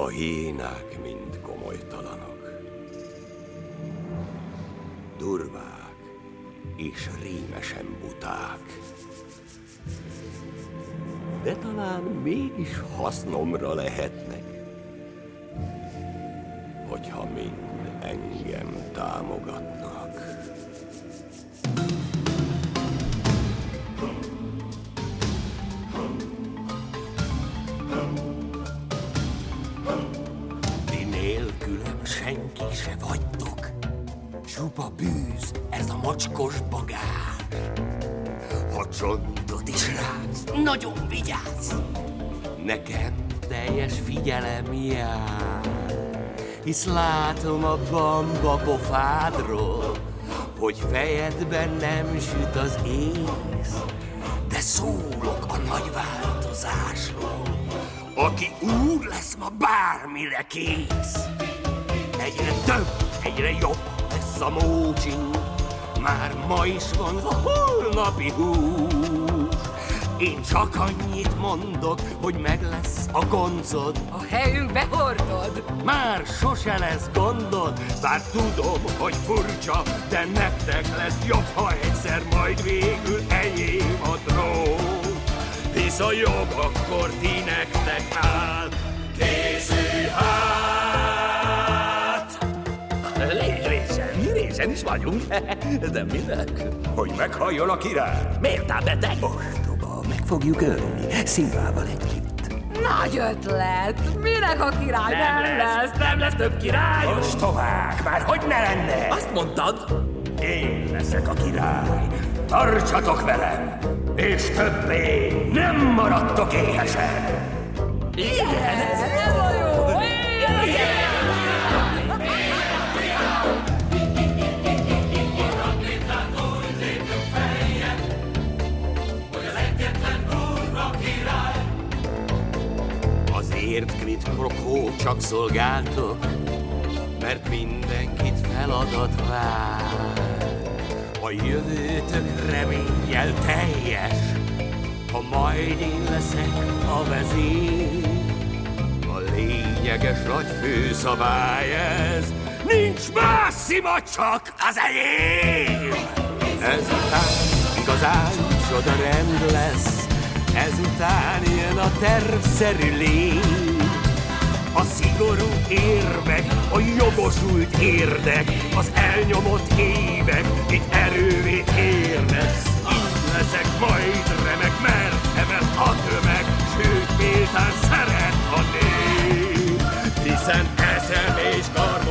A hiénák mind komolytalanok. Durvák és rémesen buták. De talán mégis hasznomra lehetnek, hogyha mind engem támogatnak. Bűz, ez a mocskos bagás. Ha csontot is rágsz, nagyon vigyázz. Nekem teljes figyelem jár. Hisz látom a bamba pofádról, hogy fejedben nem süt az ész. De szólok a nagy változásról, aki úr lesz ma bármire kész. Egyre több, egyre jobb lesz a mócsin, már ma is van a holnapi hús. Én csak annyit mondok, hogy meg lesz a goncod, A helyünkbe hordod. már sose lesz gondod, bár tudom, hogy furcsa, de nektek lesz jobb, ha egyszer majd végül enyém a trón. Hisz a jog akkor ti nektek áll, készülj Részen is vagyunk, de minek? Hogy meghalljon a király. Miért ám beteg? Ostoba, meg fogjuk ölni, szilvával együtt. Nagy ötlet. Minek a király nem, nem lesz? nem lesz több király. Ostobák, már hogy ne lenne? Azt mondtad? Én leszek a király. Tartsatok velem, és többé nem maradtok éhesen. Ez Azért quid pro csak szolgáltok, mert mindenkit feladat vár. A jövőtök reménnyel teljes, ha majd én leszek a vezér. A lényeges nagy főszabály ez, nincs más szima, csak az enyém! Ezután igazán csoda rend lesz, ezután jön a tervszerű lény. A szigorú érvek, a jogosult érdek, az elnyomott évek itt erővé érnek. Így leszek majd remek, mert emel a tömeg, sőt méltán szeret a nép. Hiszen eszem és karmom